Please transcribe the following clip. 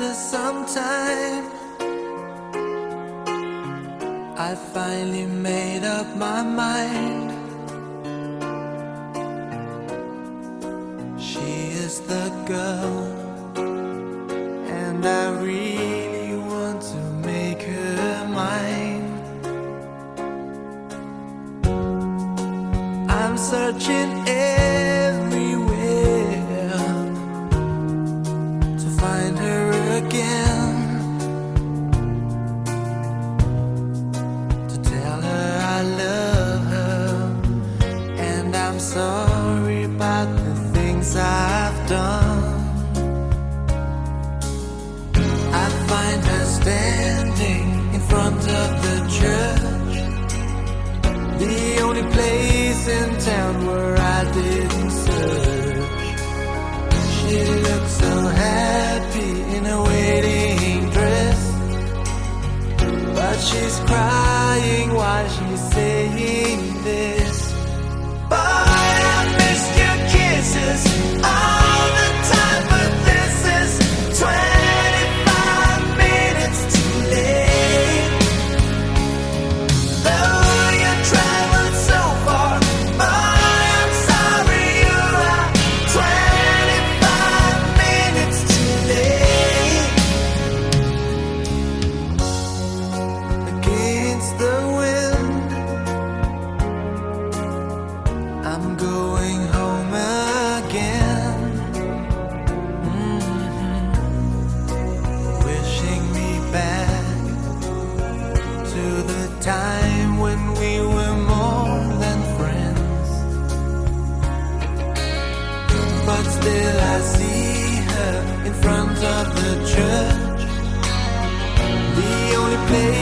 after some time, I finally made up my mind. She is the girl, and I really want to make her mine. I'm searching every I'm sorry about the things I've done. I find her standing in front of the church, the only place in town where I didn't search. She looks so happy in a wedding dress. But she's crying while she's saying this. Kisses her